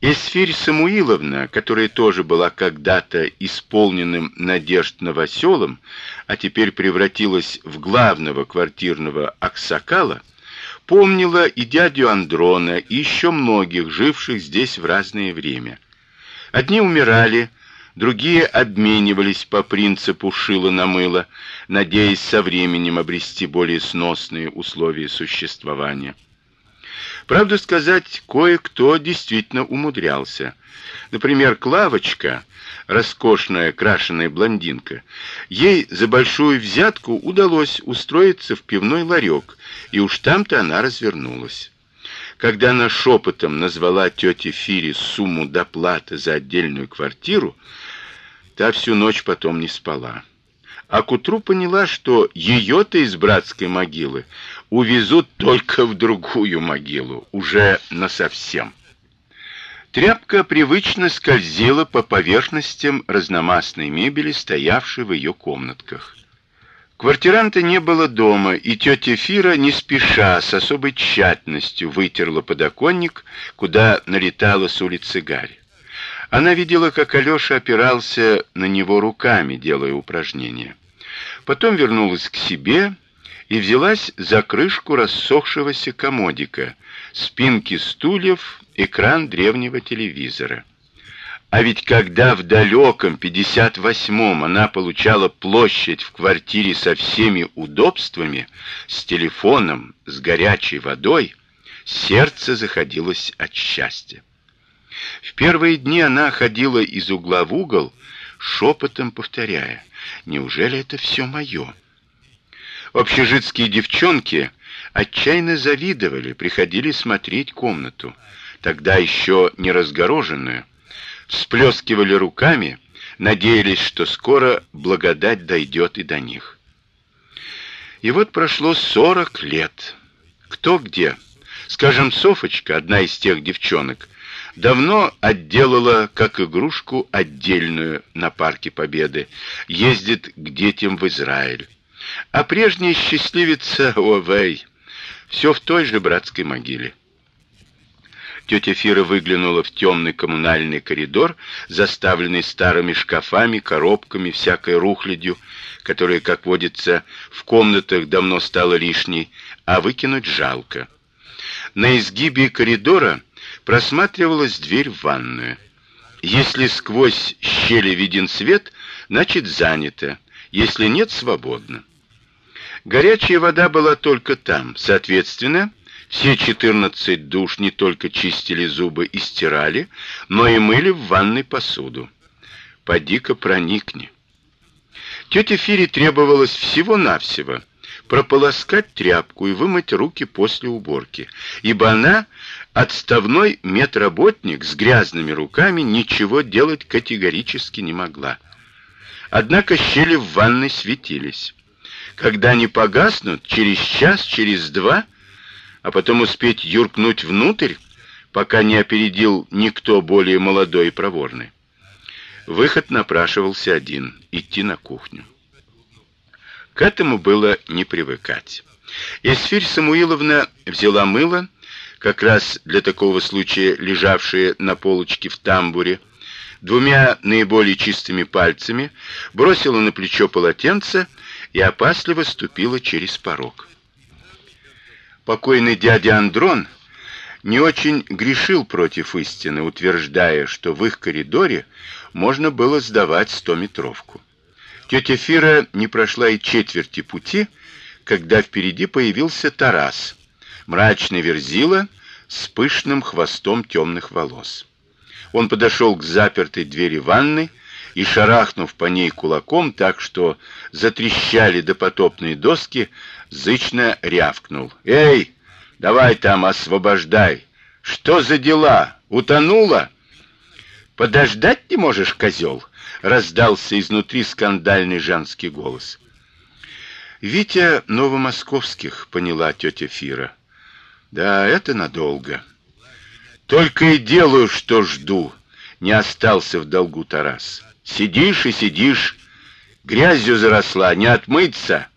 Эсфирь Самуиловна, которая тоже была когда-то исполненным надежд новоселом, а теперь превратилась в главного квартирного аксакала, помнила и дядю Андрона, и еще многих, живших здесь в разное время. Одни умирали, другие обменивались по принципу шило на мыло, надеясь со временем обрести более сносные условия существования. Правда сказать, кое-кто действительно умудрялся. Например, Клавочка, роскошная крашеная блондинка, ей за большую взятку удалось устроиться в пивной ларек, и уж там-то она развернулась. Когда она шепотом назвала тете Фире сумму доплаты за отдельную квартиру, та всю ночь потом не спала. А к утру поняла, что ее-то из братской могилы увезут только в другую могилу, уже на совсем. Тряпка привычно скользила по поверхностям разномастной мебели, стоявшей в ее комнатках. Квартиранта не было дома, и тетя Фира не спеша, с особой тщательностью вытерла подоконник, куда налетала с улицы гарь. Она видела, как Алёша опирался на него руками, делая упражнения. Потом вернулась к себе и взялась за крышку рассохшегося комодика, спинки стульев, экран древнего телевизора. А ведь когда в далеком 58-м она получала площадь в квартире со всеми удобствами, с телефоном, с горячей водой, сердце заходилось от счастья. В первые дни она ходила из угла в угол, шепотом повторяя: "Неужели это все мое?" Общежитские девчонки отчаянно завидовали, приходили смотреть комнату, тогда еще не разгороженную, всплескивали руками, надеялись, что скоро благодать дойдет и до них. И вот прошло сорок лет. Кто где? Скажем, Софочка, одна из тех девчонок, давно отделала как игрушку отдельную на парке Победы, ездит к детям в Израиль. А прежняя счастливица Овей все в той же братской могиле. Тетя Фира выглянула в темный коммунальный коридор, заставленный старыми шкафами, коробками, всякой рухлядью, которая, как водится, в комнатах давно стала лишней, а выкинуть жалко. На изгибе коридора просматривалась дверь в ванную. Если сквозь щели виден свет, значит занято, если нет свободно. Горячая вода была только там, соответственно, все четырнадцать душ не только чистили зубы и стирали, но и мыли в ванной посуду. Поди-ка проникни. Тете Фире требовалось всего-навсего прополоскать тряпку и вымыть руки после уборки, ибо она отставной медработник с грязными руками ничего делать категорически не могла. Однако щели в ванной светились. Когда они погаснут, через час, через два а потом успеть юркнуть внутрь, пока не опередил никто более молодой и проворный. Выход напрашивался один идти на кухню. К этому было не привыкать. Эсфирь Самуиловна взяла мыло, как раз для такого случая лежавшее на полочке в тамбуре, двумя наиболее чистыми пальцами бросила на плечо полотенце и опасливо ступила через порог. Покойный дядя Андрон не очень грешил против истины, утверждая, что в их коридоре можно было сдавать стометровку. Тетя Фира не прошла и четверти пути, когда впереди появился Тарас, мрачный верзила с пышным хвостом темных волос. Он подошел к запертой двери ванной и шарахнув по ней кулаком так, что затрещали допотопные доски, зычно рявкнул: "Эй, давай там освобождай! Что за дела? Утонула? Подождать не можешь, козел!» — раздался изнутри скандальный женский голос. Витя Новомосковских, поняла тетя Фира. Да, это надолго. Только и делаю, что жду. Не остался в долгу Тарас. Сидишь и сидишь, грязью заросла, не отмыться.